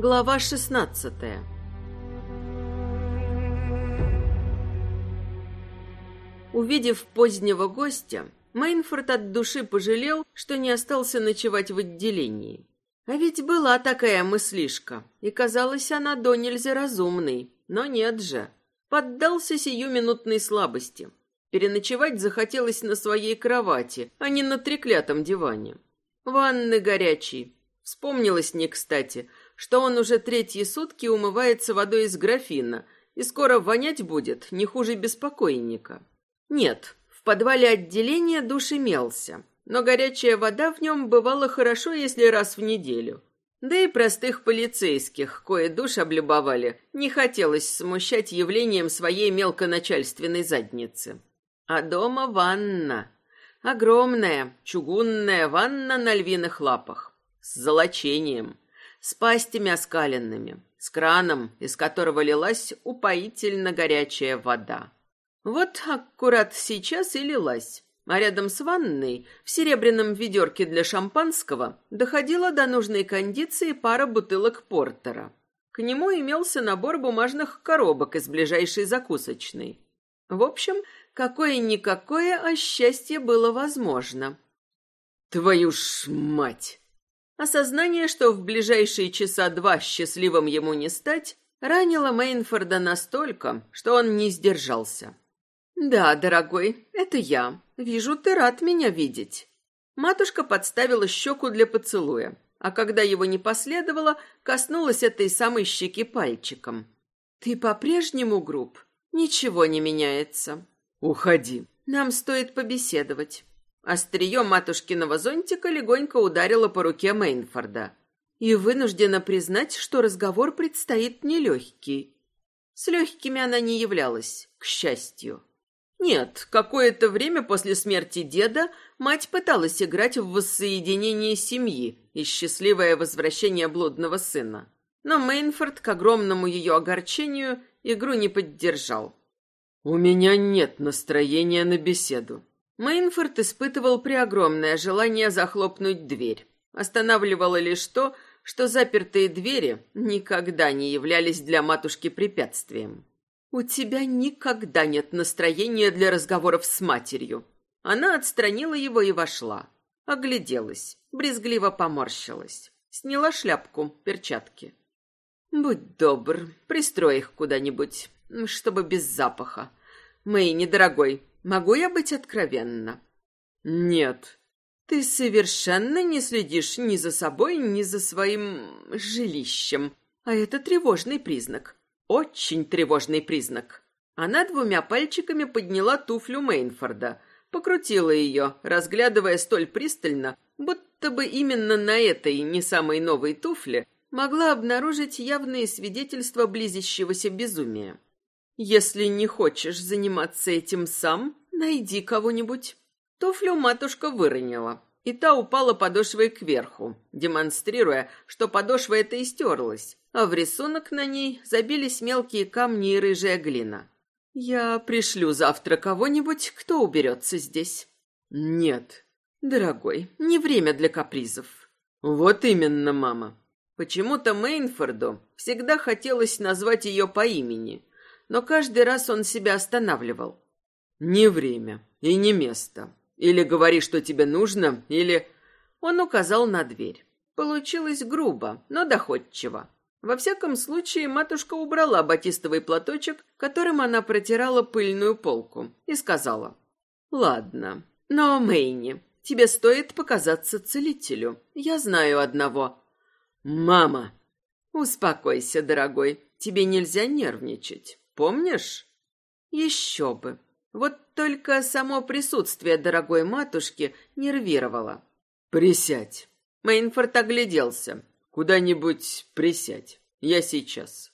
Глава 16 Увидев позднего гостя, Мейнфорд от души пожалел, что не остался ночевать в отделении. А ведь была такая мыслишка, и казалась она до нельзя разумной, но нет же. Поддался сиюминутной слабости. Переночевать захотелось на своей кровати, а не на треклятом диване. Ванны горячие. Вспомнилось не кстати, что он уже третьи сутки умывается водой из графина, и скоро вонять будет не хуже беспокойника. Нет, в подвале отделения душ имелся, но горячая вода в нем бывала хорошо, если раз в неделю. Да и простых полицейских, кое душ облюбовали, не хотелось смущать явлением своей мелконачальственной задницы. А дома ванна. Огромная, чугунная ванна на львиных лапах. С золочением, с пастями оскаленными, с краном, из которого лилась упоительно горячая вода. Вот аккурат сейчас и лилась. А рядом с ванной, в серебряном ведерке для шампанского, доходила до нужной кондиции пара бутылок портера. К нему имелся набор бумажных коробок из ближайшей закусочной. В общем, какое-никакое, а счастье было возможно. «Твою ж мать!» Осознание, что в ближайшие часа два счастливым ему не стать, ранило Мейнфорда настолько, что он не сдержался. «Да, дорогой, это я. Вижу, ты рад меня видеть». Матушка подставила щеку для поцелуя, а когда его не последовало, коснулась этой самой щеки пальчиком. «Ты по-прежнему груб? Ничего не меняется». «Уходи». «Нам стоит побеседовать». Острие матушкиного зонтика легонько ударило по руке Мейнфорда. И вынуждена признать, что разговор предстоит нелегкий. С легкими она не являлась, к счастью. Нет, какое-то время после смерти деда мать пыталась играть в воссоединение семьи и счастливое возвращение блудного сына. Но Мейнфорд, к огромному ее огорчению, игру не поддержал. «У меня нет настроения на беседу». Мейнфорд испытывал преогромное желание захлопнуть дверь. Останавливало лишь то, что запертые двери никогда не являлись для матушки препятствием. «У тебя никогда нет настроения для разговоров с матерью». Она отстранила его и вошла. Огляделась, брезгливо поморщилась. Сняла шляпку, перчатки. «Будь добр, пристрой их куда-нибудь, чтобы без запаха. Мэй, недорогой, могу я быть откровенна?» «Нет». «Ты совершенно не следишь ни за собой, ни за своим жилищем, а это тревожный признак. Очень тревожный признак. Она двумя пальчиками подняла туфлю Мейнфорда, покрутила ее, разглядывая столь пристально, будто бы именно на этой не самой новой туфле могла обнаружить явные свидетельства близящегося безумия. «Если не хочешь заниматься этим сам, найди кого-нибудь». Туфлю матушка выронила, и та упала подошвой кверху, демонстрируя, что подошва эта истерлась, а в рисунок на ней забились мелкие камни и рыжая глина. «Я пришлю завтра кого-нибудь, кто уберется здесь». «Нет». «Дорогой, не время для капризов». «Вот именно, мама». Почему-то Мейнфорду всегда хотелось назвать ее по имени, но каждый раз он себя останавливал. «Не время и не место. Или говори, что тебе нужно, или...» Он указал на дверь. Получилось грубо, но доходчиво. Во всяком случае, матушка убрала батистовый платочек, которым она протирала пыльную полку, и сказала. «Ладно, но, Мэйни, тебе стоит показаться целителю. Я знаю одного». «Мама!» «Успокойся, дорогой, тебе нельзя нервничать. Помнишь?» «Еще бы. Вот только само присутствие дорогой матушки нервировало». «Присядь». Мейнфорд огляделся. Куда-нибудь присядь. Я сейчас.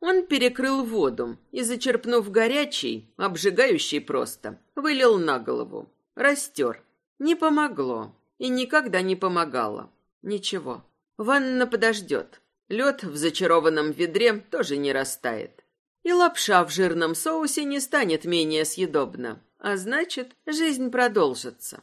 Он перекрыл воду и, зачерпнув горячий, обжигающий просто, вылил на голову. Растер. Не помогло. И никогда не помогало. Ничего. Ванна подождет. Лед в зачарованном ведре тоже не растает. И лапша в жирном соусе не станет менее съедобна. А значит, жизнь продолжится.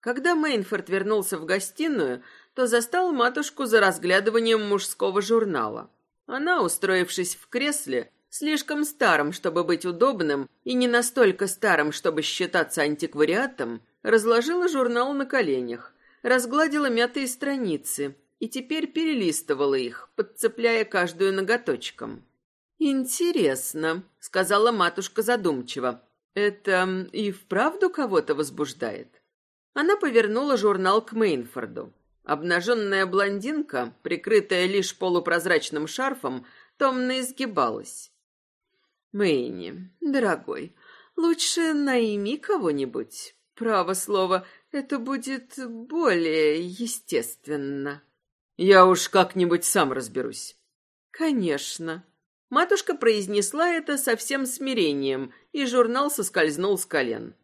Когда Мейнфорд вернулся в гостиную, то застал матушку за разглядыванием мужского журнала. Она, устроившись в кресле, слишком старым, чтобы быть удобным, и не настолько старым, чтобы считаться антиквариатом, разложила журнал на коленях, разгладила мятые страницы и теперь перелистывала их, подцепляя каждую ноготочком. «Интересно», — сказала матушка задумчиво. «Это и вправду кого-то возбуждает?» Она повернула журнал к Мейнфорду. Обнаженная блондинка, прикрытая лишь полупрозрачным шарфом, томно изгибалась. «Мэйни, дорогой, лучше найми кого-нибудь. Право слово, это будет более естественно». «Я уж как-нибудь сам разберусь». «Конечно». Матушка произнесла это со всем смирением, и журнал соскользнул с колен.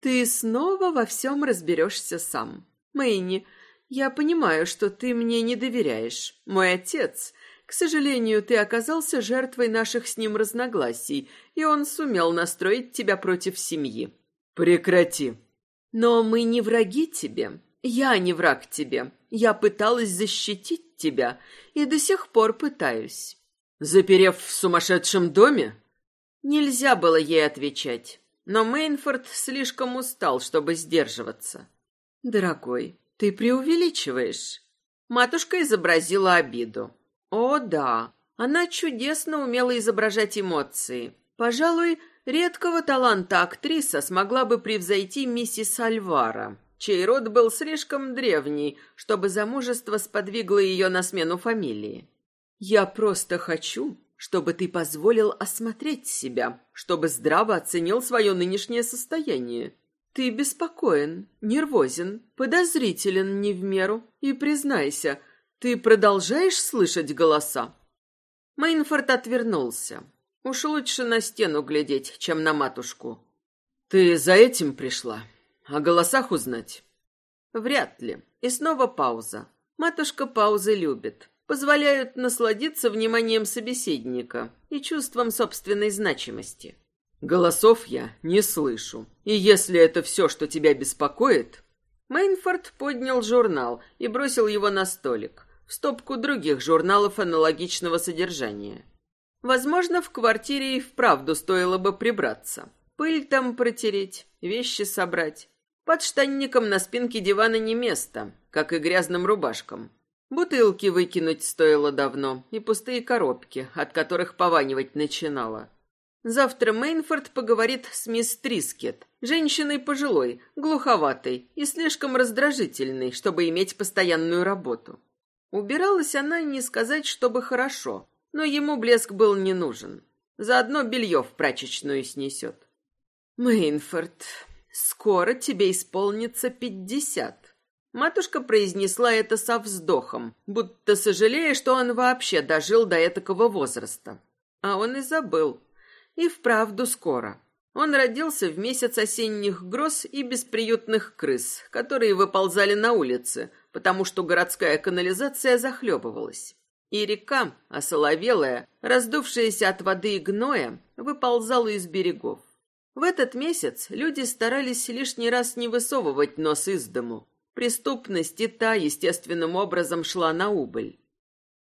«Ты снова во всем разберешься сам. Мэйни, я понимаю, что ты мне не доверяешь. Мой отец, к сожалению, ты оказался жертвой наших с ним разногласий, и он сумел настроить тебя против семьи». «Прекрати». «Но мы не враги тебе. Я не враг тебе. Я пыталась защитить тебя, и до сих пор пытаюсь. Заперев в сумасшедшем доме? Нельзя было ей отвечать, но Мейнфорд слишком устал, чтобы сдерживаться. Дорогой, ты преувеличиваешь. Матушка изобразила обиду. О, да, она чудесно умела изображать эмоции. Пожалуй, редкого таланта актриса смогла бы превзойти миссис Альвара, чей род был слишком древний, чтобы замужество сподвигло ее на смену фамилии. Я просто хочу, чтобы ты позволил осмотреть себя, чтобы здраво оценил свое нынешнее состояние. Ты беспокоен, нервозен, подозрителен не в меру. И признайся, ты продолжаешь слышать голоса?» Мейнфорд отвернулся. Уж лучше на стену глядеть, чем на матушку. «Ты за этим пришла? О голосах узнать?» «Вряд ли». И снова пауза. Матушка паузы любит позволяют насладиться вниманием собеседника и чувством собственной значимости. Голосов я не слышу. И если это все, что тебя беспокоит... Мейнфорд поднял журнал и бросил его на столик, в стопку других журналов аналогичного содержания. Возможно, в квартире и вправду стоило бы прибраться. Пыль там протереть, вещи собрать. Под штанником на спинке дивана не место, как и грязным рубашкам. Бутылки выкинуть стоило давно, и пустые коробки, от которых пованивать начинало. Завтра Мейнфорд поговорит с мисс Трискет, женщиной пожилой, глуховатой и слишком раздражительной, чтобы иметь постоянную работу. Убиралась она, не сказать, чтобы хорошо, но ему блеск был не нужен. Заодно белье в прачечную снесет. «Мейнфорд, скоро тебе исполнится пятьдесят. Матушка произнесла это со вздохом, будто сожалея, что он вообще дожил до этакого возраста. А он и забыл. И вправду скоро. Он родился в месяц осенних гроз и бесприютных крыс, которые выползали на улицы, потому что городская канализация захлебывалась. И река, осоловелая, раздувшаяся от воды и гноя, выползала из берегов. В этот месяц люди старались лишний раз не высовывать нос из дому, Преступность и та естественным образом шла на убыль.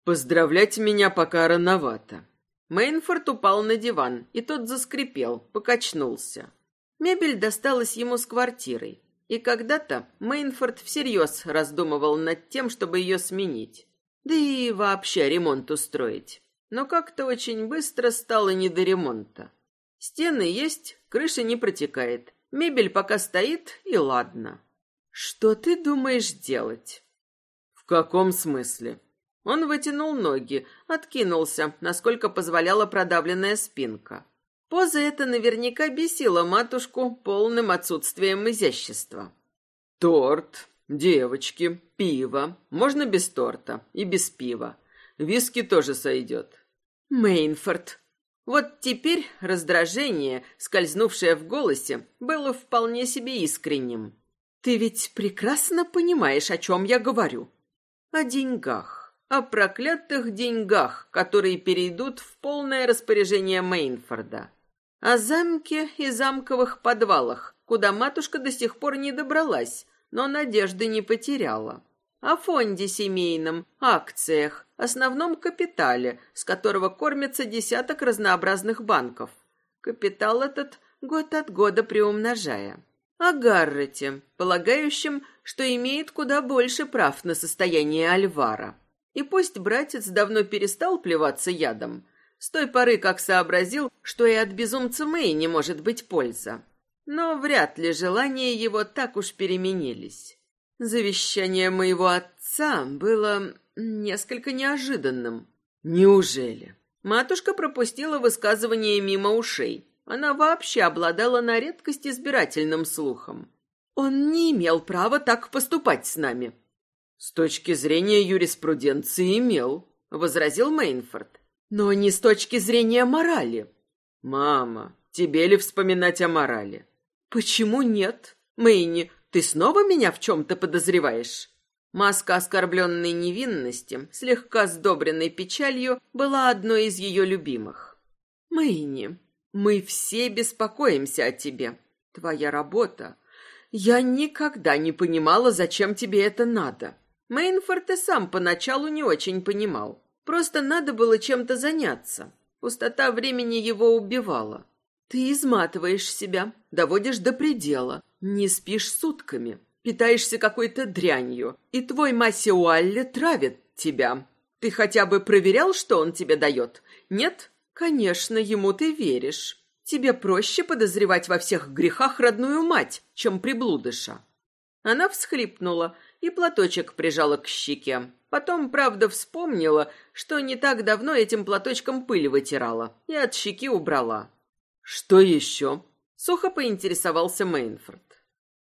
«Поздравлять меня пока рановато». Мейнфорд упал на диван, и тот заскрипел, покачнулся. Мебель досталась ему с квартирой, и когда-то Мейнфорд всерьез раздумывал над тем, чтобы ее сменить. Да и вообще ремонт устроить. Но как-то очень быстро стало не до ремонта. Стены есть, крыша не протекает. Мебель пока стоит, и ладно. Что ты думаешь делать? В каком смысле? Он вытянул ноги, откинулся, насколько позволяла продавленная спинка. Поза эта наверняка бесила матушку полным отсутствием изящества. Торт, девочки, пиво. Можно без торта и без пива. Виски тоже сойдет. Мейнфорд. Вот теперь раздражение, скользнувшее в голосе, было вполне себе искренним. Ты ведь прекрасно понимаешь, о чем я говорю. О деньгах. О проклятых деньгах, которые перейдут в полное распоряжение Мейнфорда. О замке и замковых подвалах, куда матушка до сих пор не добралась, но надежды не потеряла. о фонде семейном, акциях, основном капитале, с которого кормится десяток разнообразных банков. Капитал этот год от года приумножая. О Гаррете, полагающем, что имеет куда больше прав на состояние Альвара. И пусть братец давно перестал плеваться ядом, с той поры, как сообразил, что и от безумца Мэй не может быть польза. Но вряд ли желания его так уж переменились. Завещание моего отца было несколько неожиданным. Неужели? Матушка пропустила высказывание мимо ушей. Она вообще обладала на редкость избирательным слухом. Он не имел права так поступать с нами. С точки зрения юриспруденции имел, возразил Мейнфорд. Но не с точки зрения морали. Мама, тебе ли вспоминать о морали? Почему нет? Мэйни, ты снова меня в чем-то подозреваешь?» Маска оскорбленной невинности, слегка сдобренной печалью, была одной из ее любимых. «Мэйни, мы все беспокоимся о тебе. Твоя работа. Я никогда не понимала, зачем тебе это надо. Мейнфорд и сам поначалу не очень понимал. Просто надо было чем-то заняться. Пустота времени его убивала. Ты изматываешь себя, доводишь до предела, не спишь сутками, питаешься какой-то дрянью, и твой Масиуалле травит тебя. Ты хотя бы проверял, что он тебе дает? Нет? Конечно, ему ты веришь. Тебе проще подозревать во всех грехах родную мать, чем приблудыша. Она всхлипнула и платочек прижала к щеке. Потом, правда, вспомнила, что не так давно этим платочком пыль вытирала и от щеки убрала. «Что еще?» — сухо поинтересовался Мейнфорд.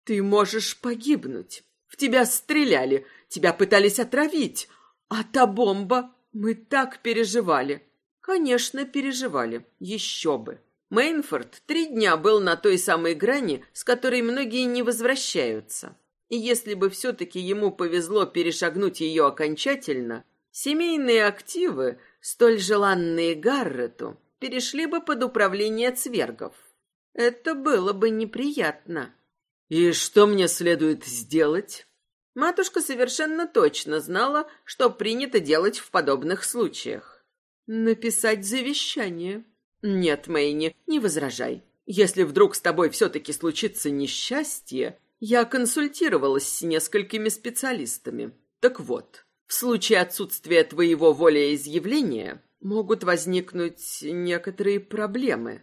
Ты можешь погибнуть. В тебя стреляли, тебя пытались отравить. А та бомба... Мы так переживали. Конечно, переживали. Еще бы. Мейнфорд три дня был на той самой грани, с которой многие не возвращаются. И если бы все-таки ему повезло перешагнуть ее окончательно, семейные активы, столь желанные Гаррету, перешли бы под управление цвергов. Это было бы неприятно. «И что мне следует сделать?» Матушка совершенно точно знала, что принято делать в подобных случаях. «Написать завещание». «Нет, Мэйни, не возражай. Если вдруг с тобой все-таки случится несчастье, я консультировалась с несколькими специалистами. Так вот, в случае отсутствия твоего волеизъявления могут возникнуть некоторые проблемы.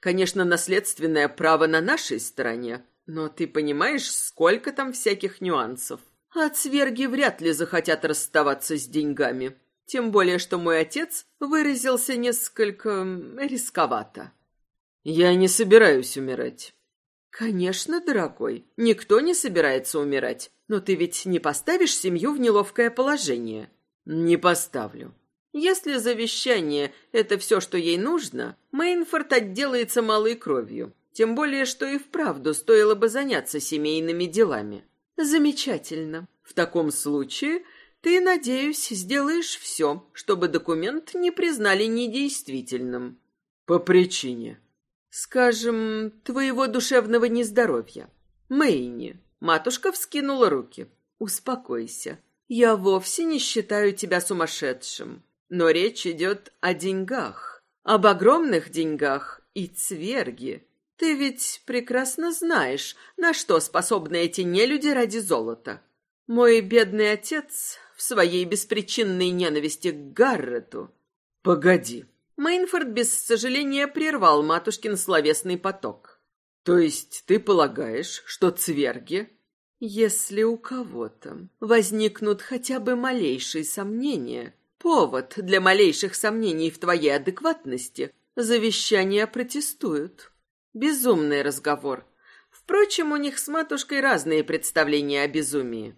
Конечно, наследственное право на нашей стороне, но ты понимаешь, сколько там всяких нюансов. А цверги вряд ли захотят расставаться с деньгами. Тем более, что мой отец выразился несколько рисковато. Я не собираюсь умирать. Конечно, дорогой, никто не собирается умирать. Но ты ведь не поставишь семью в неловкое положение. Не поставлю. Если завещание — это все, что ей нужно, Мейнфорд отделается малой кровью. Тем более, что и вправду стоило бы заняться семейными делами. Замечательно. В таком случае ты, надеюсь, сделаешь все, чтобы документ не признали недействительным. По причине, скажем, твоего душевного нездоровья. Мэйни, матушка вскинула руки. Успокойся. Я вовсе не считаю тебя сумасшедшим. Но речь идет о деньгах. Об огромных деньгах и цверги. Ты ведь прекрасно знаешь, на что способны эти нелюди ради золота. Мой бедный отец в своей беспричинной ненависти к Гаррету... Погоди. Мейнфорд без сожаления прервал матушкин словесный поток. То есть ты полагаешь, что цверги... Если у кого-то возникнут хотя бы малейшие сомнения, повод для малейших сомнений в твоей адекватности, завещания протестуют. Безумный разговор. Впрочем, у них с матушкой разные представления о безумии.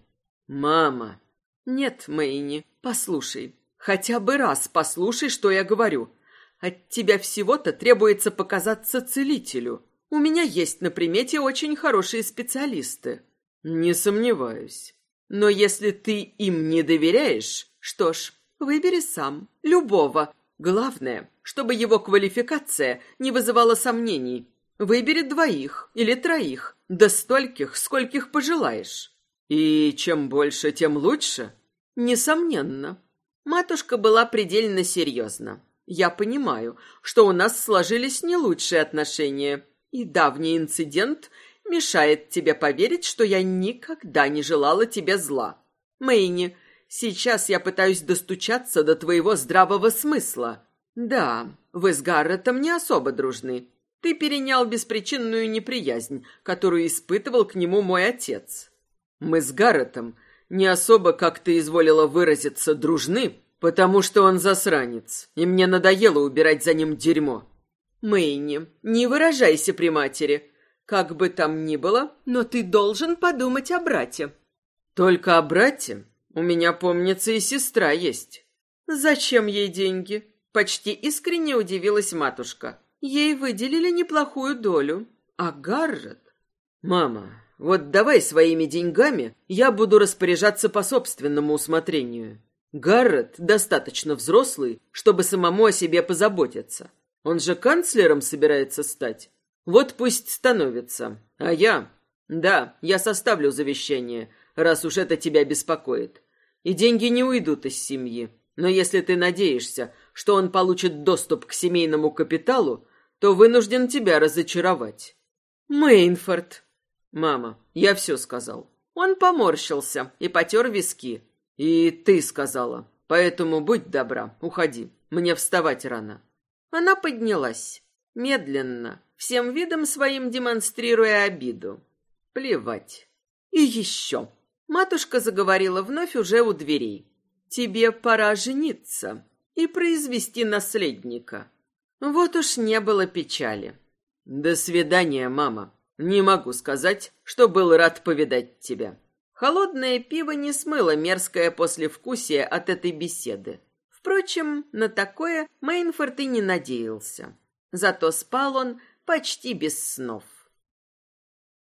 Мама. Нет, Мэйни, послушай. Хотя бы раз послушай, что я говорю. От тебя всего-то требуется показаться целителю. У меня есть на примете очень хорошие специалисты. Не сомневаюсь. Но если ты им не доверяешь, что ж, выбери сам. Любого. Главное, чтобы его квалификация не вызывала сомнений. Выбери двоих или троих, да стольких, скольких пожелаешь. И чем больше, тем лучше? Несомненно. Матушка была предельно серьезна. Я понимаю, что у нас сложились не лучшие отношения, и давний инцидент мешает тебе поверить, что я никогда не желала тебе зла. Мэйни, сейчас я пытаюсь достучаться до твоего здравого смысла. Да, вы с Гарретом не особо дружны. Ты перенял беспричинную неприязнь, которую испытывал к нему мой отец. Мы с Гарретом не особо, как ты изволила выразиться, дружны, Потому что он засранец, и мне надоело убирать за ним дерьмо. Мэйни, не выражайся при матери. Как бы там ни было, но ты должен подумать о брате. Только о брате? У меня, помнится, и сестра есть. Зачем ей деньги? Почти искренне удивилась матушка. Ей выделили неплохую долю. А Гаррет? Мама, вот давай своими деньгами я буду распоряжаться по собственному усмотрению. Гаррет достаточно взрослый, чтобы самому о себе позаботиться. Он же канцлером собирается стать. Вот пусть становится. А я... Да, я составлю завещание, раз уж это тебя беспокоит. И деньги не уйдут из семьи. Но если ты надеешься, что он получит доступ к семейному капиталу, то вынужден тебя разочаровать. Мейнфорд. Мама, я все сказал. Он поморщился и потер виски. И ты сказала. Поэтому будь добра, уходи. Мне вставать рано. Она поднялась, медленно, всем видом своим демонстрируя обиду. Плевать. И еще. Матушка заговорила вновь уже у дверей. Тебе пора жениться и произвести наследника. Вот уж не было печали. До свидания, мама. Не могу сказать, что был рад повидать тебя. Холодное пиво не смыло мерзкое послевкусие от этой беседы. Впрочем, на такое Мейнфорд и не надеялся. Зато спал он почти без снов.